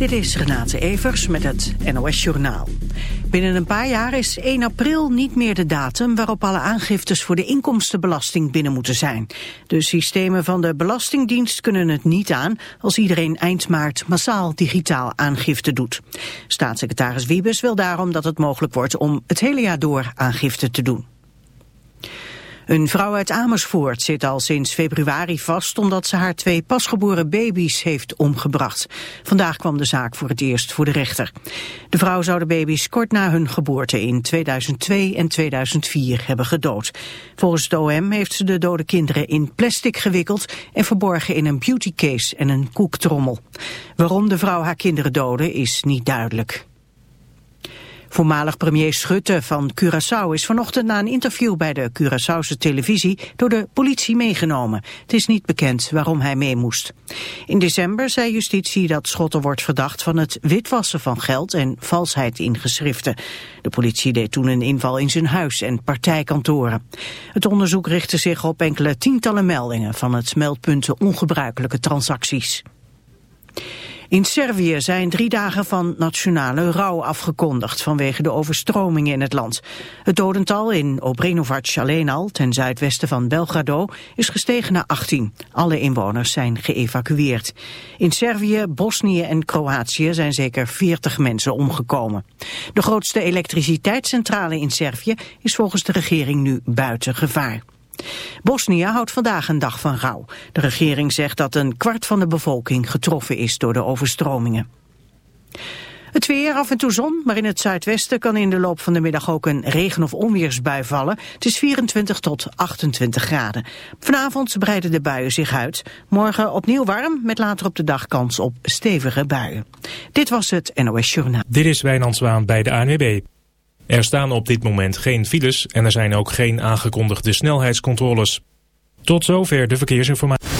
Dit is Renate Evers met het NOS Journaal. Binnen een paar jaar is 1 april niet meer de datum waarop alle aangiftes voor de inkomstenbelasting binnen moeten zijn. De systemen van de Belastingdienst kunnen het niet aan als iedereen eind maart massaal digitaal aangifte doet. Staatssecretaris Wiebes wil daarom dat het mogelijk wordt om het hele jaar door aangifte te doen. Een vrouw uit Amersfoort zit al sinds februari vast omdat ze haar twee pasgeboren baby's heeft omgebracht. Vandaag kwam de zaak voor het eerst voor de rechter. De vrouw zou de baby's kort na hun geboorte in 2002 en 2004 hebben gedood. Volgens het OM heeft ze de dode kinderen in plastic gewikkeld en verborgen in een beautycase en een koektrommel. Waarom de vrouw haar kinderen doodde is niet duidelijk. Voormalig premier Schutte van Curaçao is vanochtend na een interview bij de Curaçaose televisie door de politie meegenomen. Het is niet bekend waarom hij mee moest. In december zei justitie dat Schotten wordt verdacht van het witwassen van geld en valsheid in geschriften. De politie deed toen een inval in zijn huis en partijkantoren. Het onderzoek richtte zich op enkele tientallen meldingen van het meldpunten ongebruikelijke transacties. In Servië zijn drie dagen van nationale rouw afgekondigd vanwege de overstromingen in het land. Het dodental in Obrenovac alleen al, ten zuidwesten van Belgrado, is gestegen naar 18. Alle inwoners zijn geëvacueerd. In Servië, Bosnië en Kroatië zijn zeker 40 mensen omgekomen. De grootste elektriciteitscentrale in Servië is volgens de regering nu buiten gevaar. Bosnië houdt vandaag een dag van rouw. De regering zegt dat een kwart van de bevolking getroffen is door de overstromingen. Het weer, af en toe zon, maar in het zuidwesten kan in de loop van de middag ook een regen- of onweersbui vallen. Het is 24 tot 28 graden. Vanavond breiden de buien zich uit. Morgen opnieuw warm, met later op de dag kans op stevige buien. Dit was het NOS Journaal. Dit is Wijnand Zwaan bij de ANWB. Er staan op dit moment geen files en er zijn ook geen aangekondigde snelheidscontroles. Tot zover de verkeersinformatie.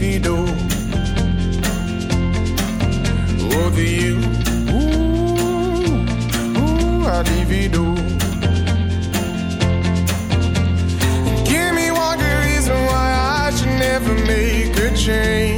you. I divido over oh, you. Ooh, ooh, I divido. Give me one good reason why I should never make a change.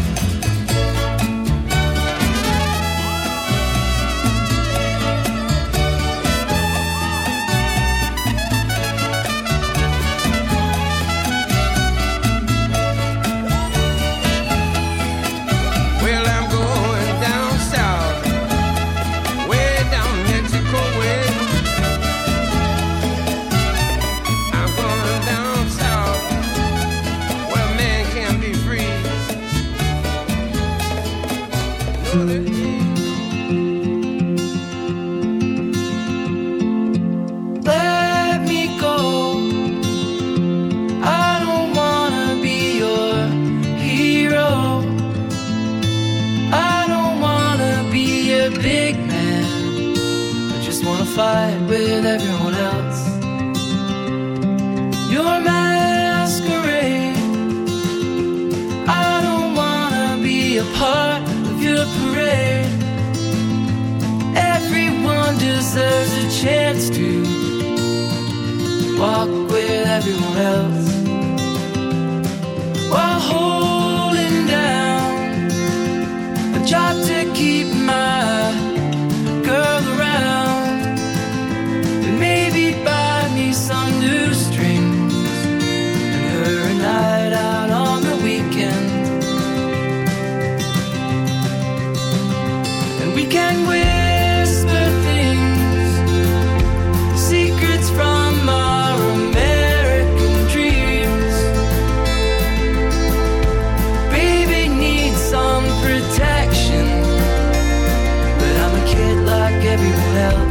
Everyone else help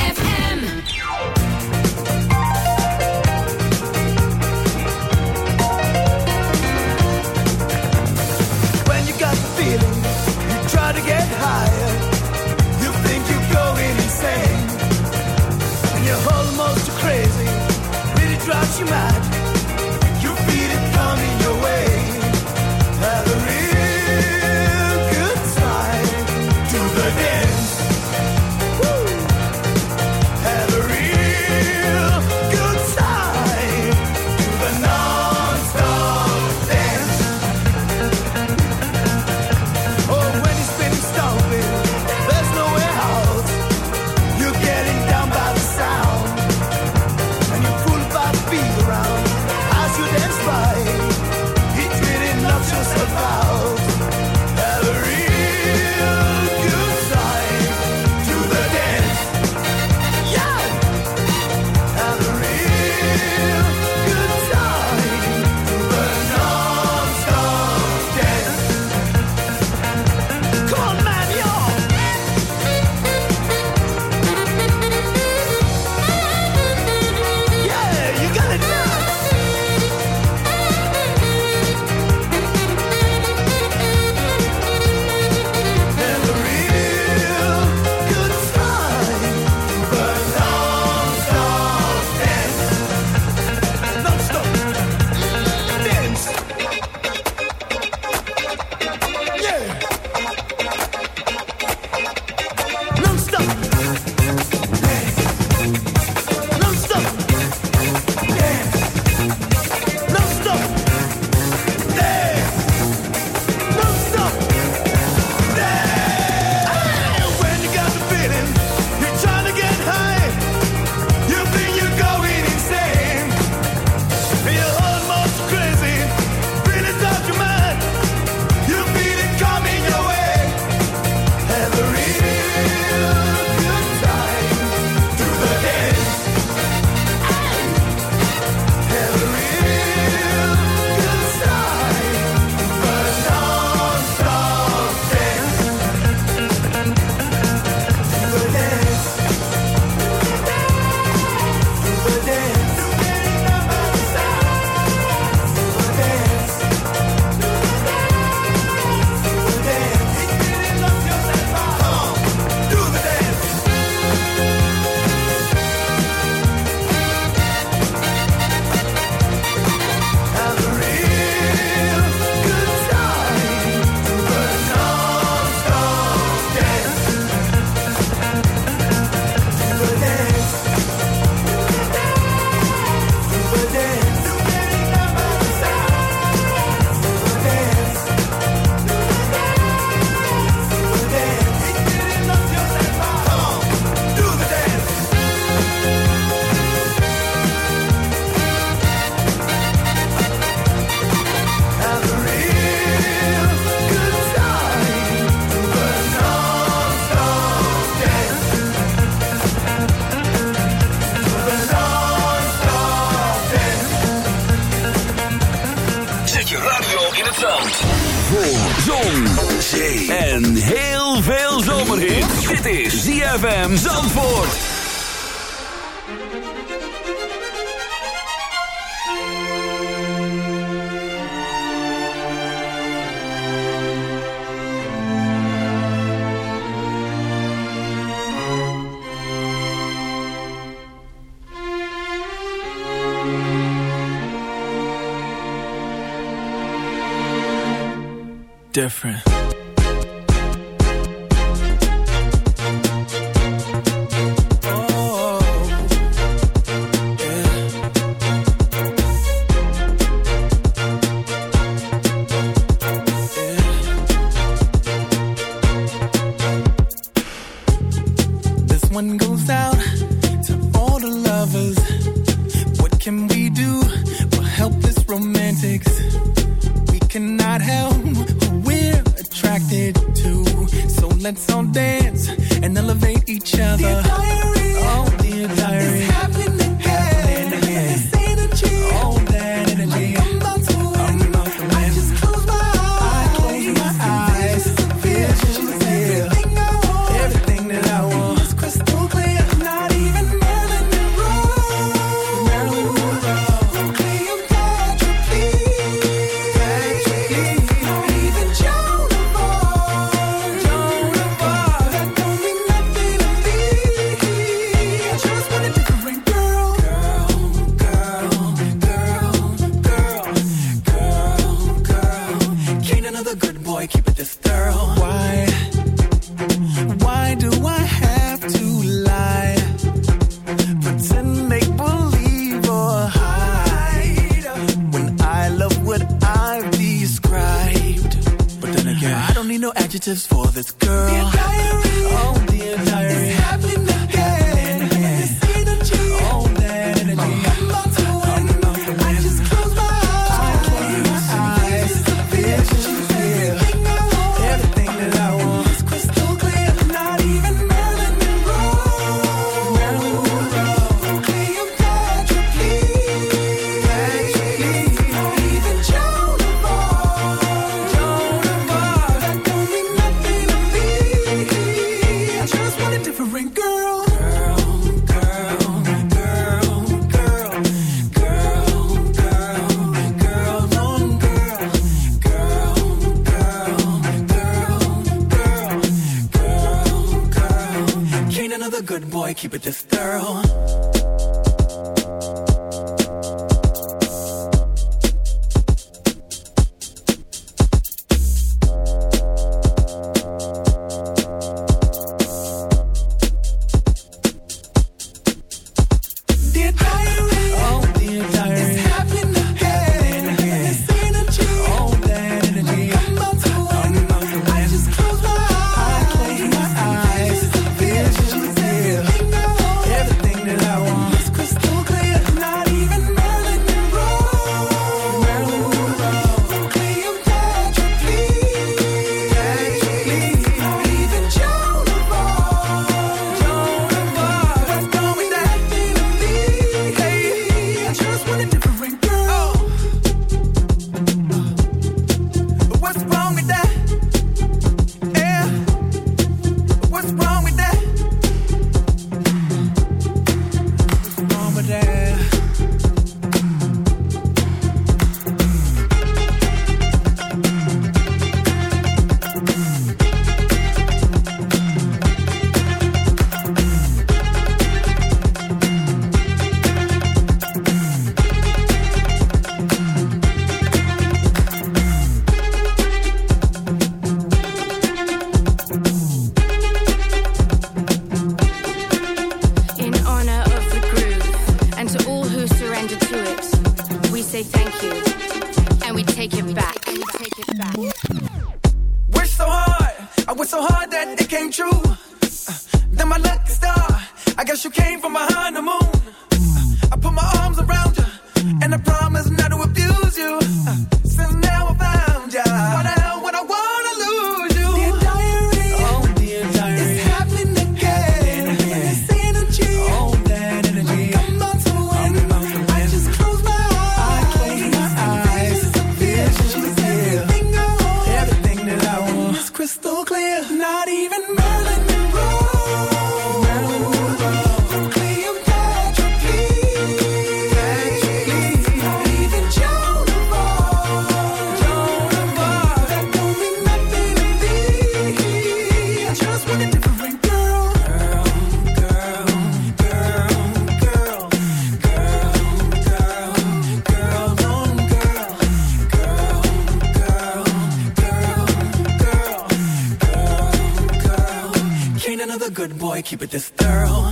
keep it this thorough.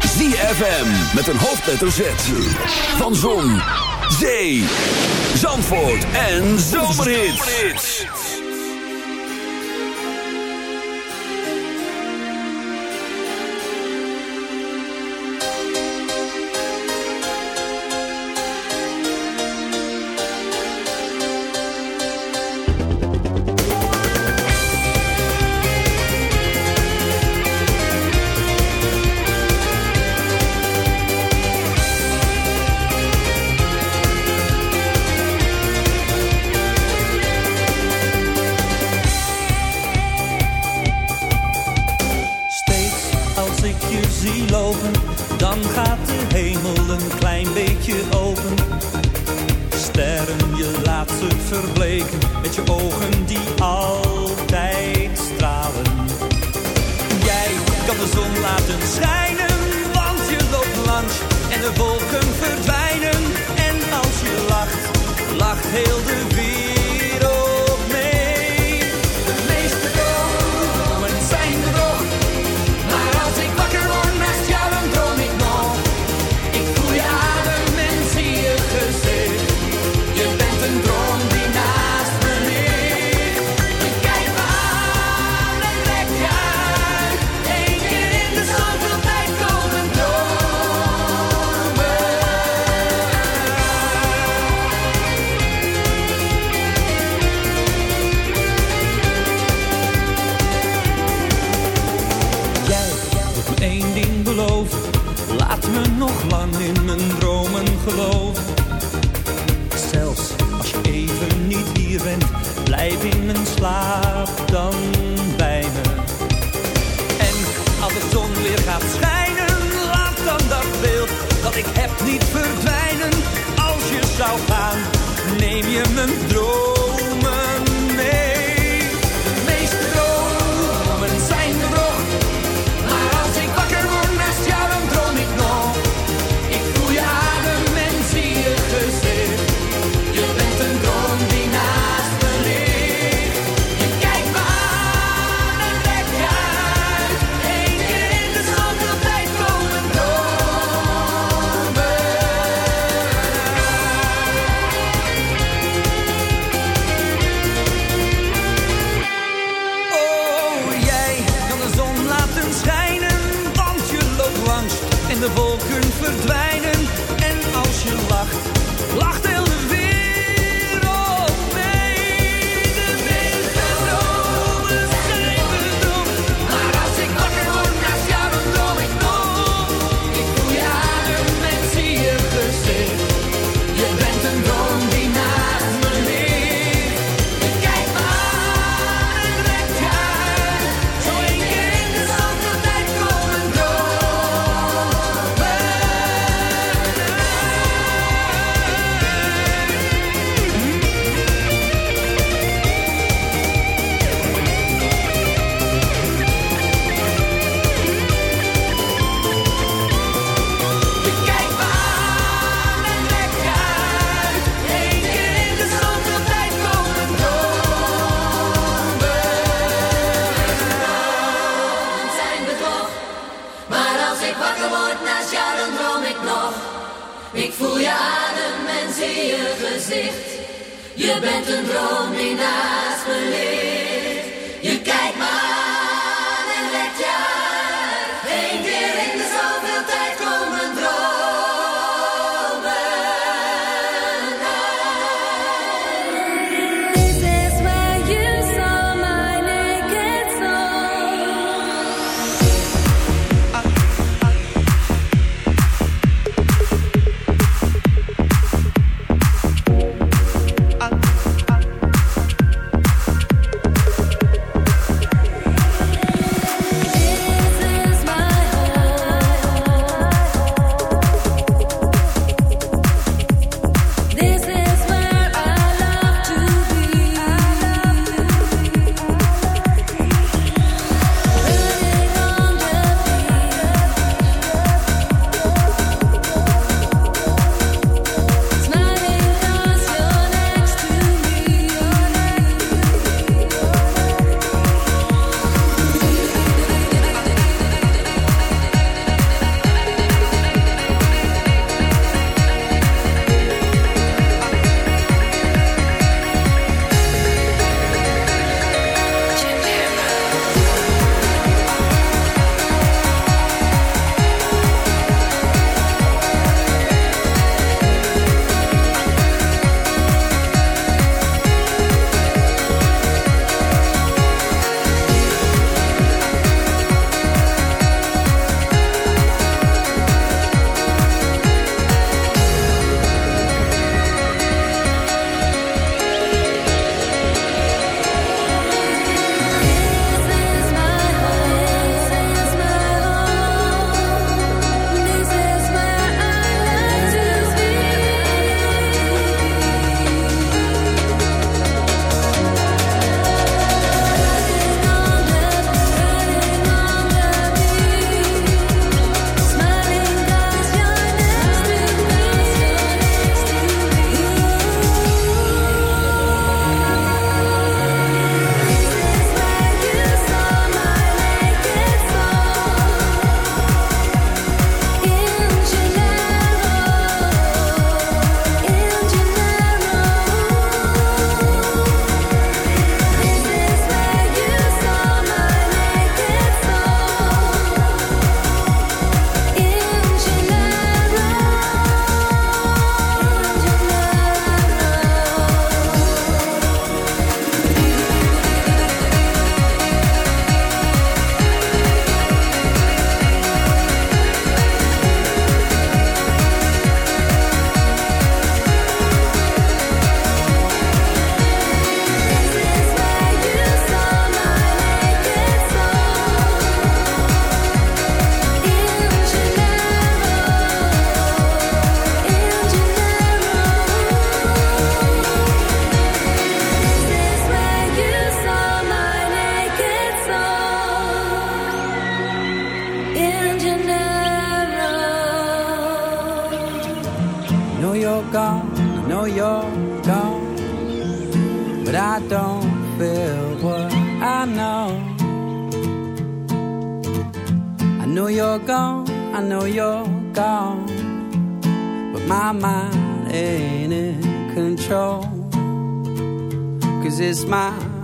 ZFM met een hoofdletter Z. Van Zon, Zee, Zandvoort en Zomerhits.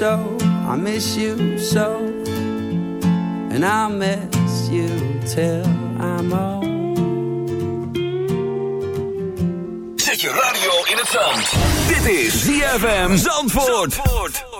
so. I miss you so. And I'll miss you till I'm old. Zet je radio in het zand. Dit is ZFM Zandvoort. Oh,